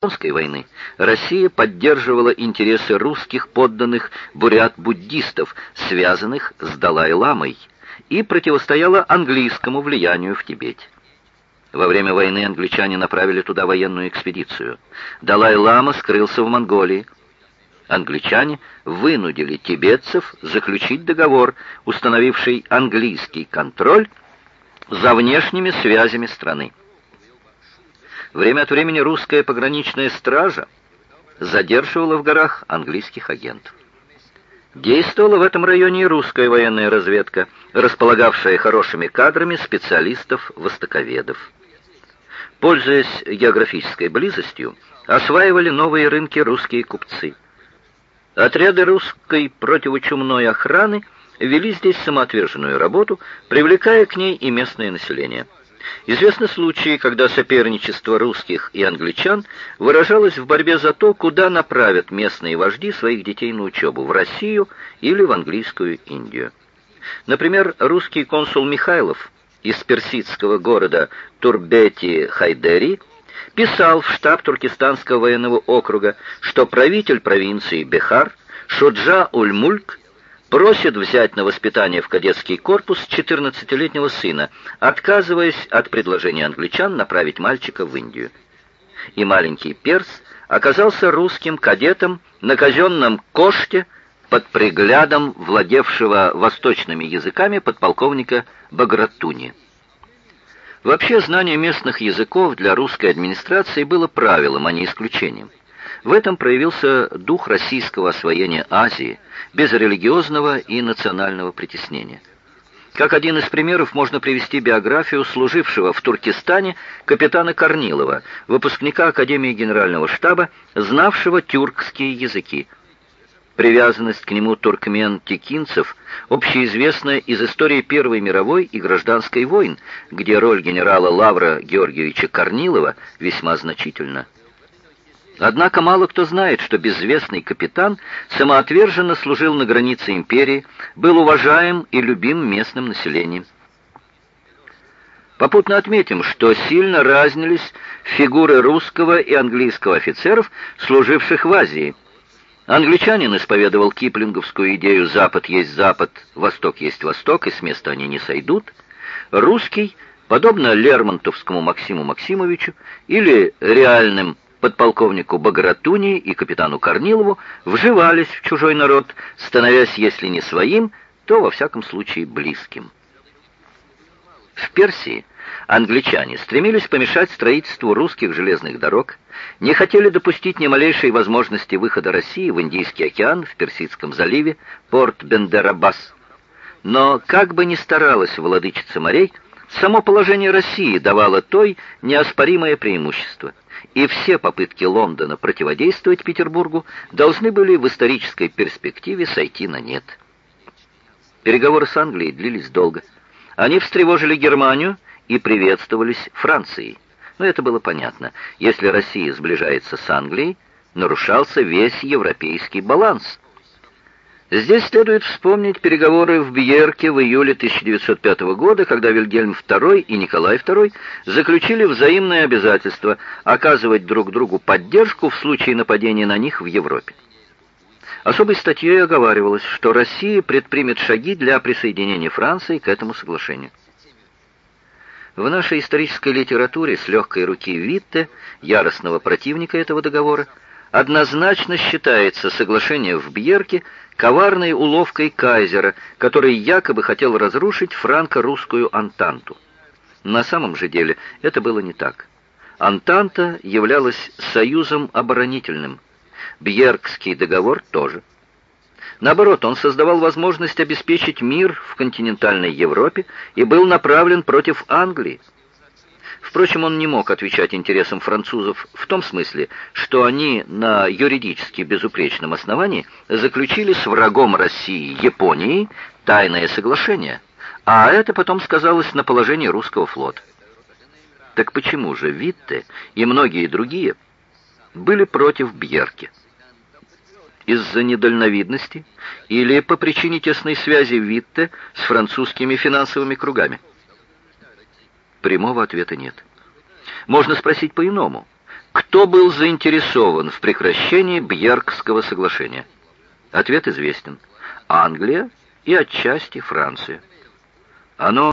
Японской войны Россия поддерживала интересы русских подданных бурят-буддистов, связанных с Далай-ламой, и противостояла английскому влиянию в Тибете. Во время войны англичане направили туда военную экспедицию. Далай-лама скрылся в Монголии. Англичане вынудили тибетцев заключить договор, установивший английский контроль за внешними связями страны. Время от времени русская пограничная стража задерживала в горах английских агентов. Действовала в этом районе и русская военная разведка, располагавшая хорошими кадрами специалистов-востоковедов. Пользуясь географической близостью, осваивали новые рынки русские купцы. Отряды русской противочумной охраны вели здесь самоотверженную работу, привлекая к ней и местное население – Известны случаи, когда соперничество русских и англичан выражалось в борьбе за то, куда направят местные вожди своих детей на учебу, в Россию или в английскую Индию. Например, русский консул Михайлов из персидского города Турбети-Хайдери писал в штаб Туркестанского военного округа, что правитель провинции Бехар Шуджа-Уль-Мульк просит взять на воспитание в кадетский корпус 14-летнего сына, отказываясь от предложения англичан направить мальчика в Индию. И маленький перс оказался русским кадетом на казенном коште под приглядом владевшего восточными языками подполковника Багратуни. Вообще, знание местных языков для русской администрации было правилом, а не исключением. В этом проявился дух российского освоения Азии, без религиозного и национального притеснения. Как один из примеров можно привести биографию служившего в Туркестане капитана Корнилова, выпускника Академии Генерального штаба, знавшего тюркские языки. Привязанность к нему туркмен-текинцев общеизвестна из истории Первой мировой и гражданской войн, где роль генерала Лавра Георгиевича Корнилова весьма значительна. Однако мало кто знает, что безвестный капитан самоотверженно служил на границе империи, был уважаем и любим местным населением. Попутно отметим, что сильно разнились фигуры русского и английского офицеров, служивших в Азии. Англичанин исповедовал киплинговскую идею «Запад есть Запад, Восток есть Восток, и с места они не сойдут». Русский, подобно Лермонтовскому Максиму Максимовичу или реальным подполковнику Багратуни и капитану Корнилову вживались в чужой народ, становясь, если не своим, то, во всяком случае, близким. В Персии англичане стремились помешать строительству русских железных дорог, не хотели допустить ни малейшей возможности выхода России в Индийский океан, в Персидском заливе, порт Бендерабас. Но как бы ни старалась владычица морей, само положение России давало той неоспоримое преимущество – и все попытки Лондона противодействовать Петербургу должны были в исторической перспективе сойти на нет. Переговоры с Англией длились долго. Они встревожили Германию и приветствовались Францией. Но это было понятно. Если Россия сближается с Англией, нарушался весь европейский баланс – Здесь следует вспомнить переговоры в Бьерке в июле 1905 года, когда Вильгельм II и Николай II заключили взаимное обязательство оказывать друг другу поддержку в случае нападения на них в Европе. Особой статьей оговаривалось, что Россия предпримет шаги для присоединения Франции к этому соглашению. В нашей исторической литературе с легкой руки Витте, яростного противника этого договора, однозначно считается соглашение в Бьерке коварной уловкой кайзера, который якобы хотел разрушить франко-русскую Антанту. На самом же деле это было не так. Антанта являлась союзом оборонительным. Бьеркский договор тоже. Наоборот, он создавал возможность обеспечить мир в континентальной Европе и был направлен против Англии. Впрочем, он не мог отвечать интересам французов в том смысле, что они на юридически безупречном основании заключили с врагом России Японией тайное соглашение, а это потом сказалось на положении русского флота. Так почему же Витте и многие другие были против Бьерки? Из-за недальновидности или по причине тесной связи Витте с французскими финансовыми кругами? Прямого ответа нет. Можно спросить по-иному. Кто был заинтересован в прекращении Бьеркского соглашения? Ответ известен. Англия и отчасти Франция. Оно